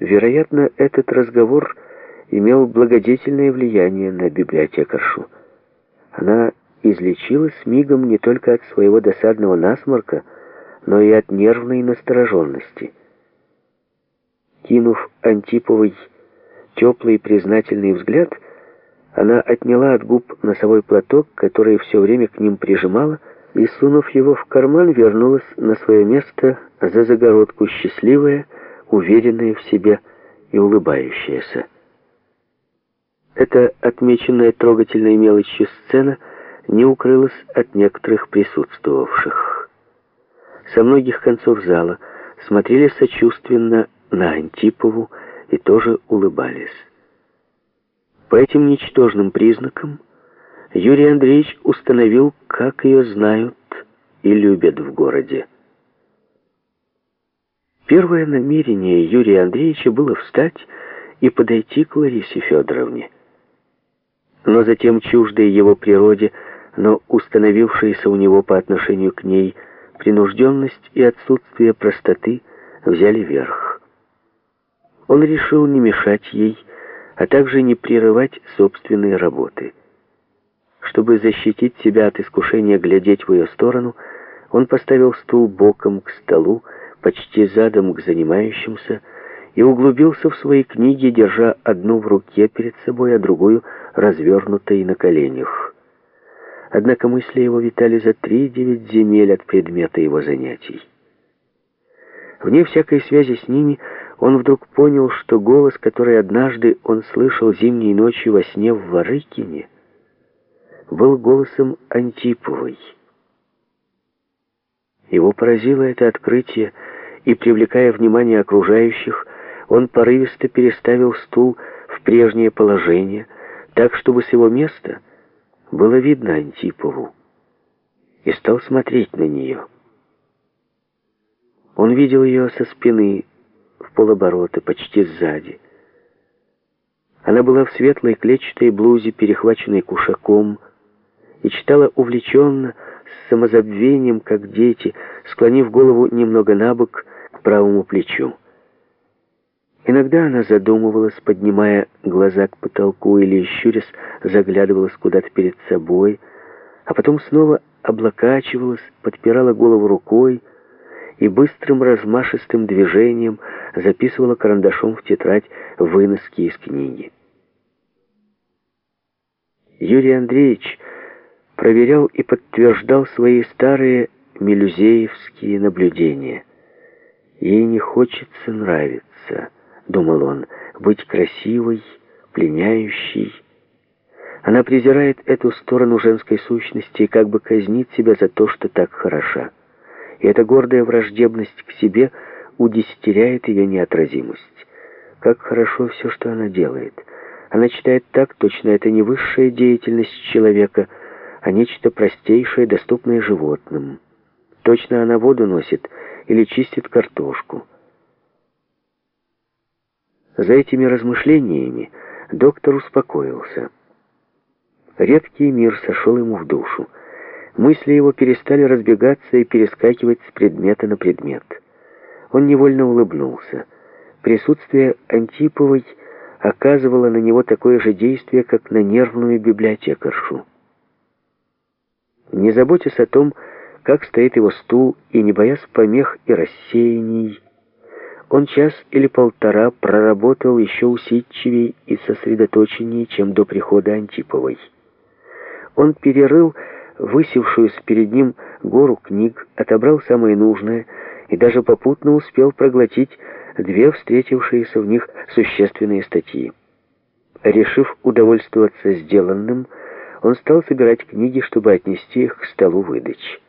Вероятно, этот разговор имел благодетельное влияние на библиотекаршу. Она излечилась мигом не только от своего досадного насморка, но и от нервной настороженности. Кинув Антиповой теплый признательный взгляд, она отняла от губ носовой платок, который все время к ним прижимала, и, сунув его в карман, вернулась на свое место за загородку счастливая, уверенная в себе и улыбающаяся. Эта отмеченная трогательной мелочью сцена не укрылась от некоторых присутствовавших. Со многих концов зала смотрели сочувственно на Антипову и тоже улыбались. По этим ничтожным признакам Юрий Андреевич установил, как ее знают и любят в городе. Первое намерение Юрия Андреевича было встать и подойти к Ларисе Федоровне. Но затем чуждые его природе, но установившиеся у него по отношению к ней принужденность и отсутствие простоты взяли верх. Он решил не мешать ей, а также не прерывать собственные работы. Чтобы защитить себя от искушения глядеть в ее сторону, он поставил стул боком к столу, почти задом к занимающимся, и углубился в свои книги, держа одну в руке перед собой, а другую развернутой на коленях. Однако мысли его витали за три девять земель от предмета его занятий. Вне всякой связи с ними он вдруг понял, что голос, который однажды он слышал зимней ночью во сне в Варыкине, был голосом Антиповой. Его поразило это открытие, и, привлекая внимание окружающих, он порывисто переставил стул в прежнее положение, так, чтобы с его места было видно Антипову, и стал смотреть на нее. Он видел ее со спины, в полоборота, почти сзади. Она была в светлой клетчатой блузе, перехваченной кушаком, и читала увлеченно, с самозабвением, как дети, склонив голову немного на бок правому плечу. Иногда она задумывалась, поднимая глаза к потолку или, щурясь, заглядывалась куда-то перед собой, а потом снова облокачивалась, подпирала голову рукой и быстрым размашистым движением записывала карандашом в тетрадь выноски из книги. Юрий Андреевич проверял и подтверждал свои старые мелюзеевские наблюдения. Ей не хочется нравиться, думал он, быть красивой, пленяющей. Она презирает эту сторону женской сущности и как бы казнит себя за то, что так хороша. И эта гордая враждебность к себе удесятеряет ее неотразимость. Как хорошо все, что она делает. Она читает так, точно это не высшая деятельность человека, а нечто простейшее, доступное животным. Точно она воду носит или чистит картошку. За этими размышлениями доктор успокоился. Редкий мир сошел ему в душу. Мысли его перестали разбегаться и перескакивать с предмета на предмет. Он невольно улыбнулся. Присутствие Антиповой оказывало на него такое же действие, как на нервную библиотекаршу. Не заботясь о том, как стоит его стул, и не боясь помех и рассеяний, он час или полтора проработал еще усидчивее и сосредоточеннее, чем до прихода Антиповой. Он перерыл высевшуюся перед ним гору книг, отобрал самое нужное и даже попутно успел проглотить две встретившиеся в них существенные статьи. Решив удовольствоваться сделанным, он стал собирать книги, чтобы отнести их к столу выдачи.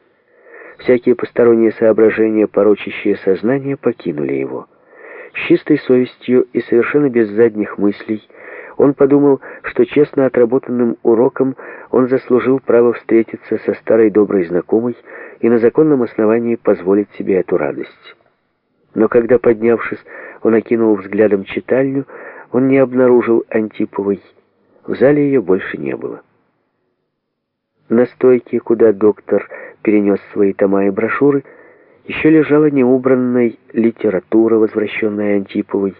Всякие посторонние соображения, порочащие сознание, покинули его. С чистой совестью и совершенно без задних мыслей он подумал, что честно отработанным уроком он заслужил право встретиться со старой доброй знакомой и на законном основании позволить себе эту радость. Но когда, поднявшись, он окинул взглядом читальню, он не обнаружил Антиповой. В зале ее больше не было. На стойке, куда доктор перенес свои тома и брошюры, еще лежала неубранной литература, возвращенная Антиповой,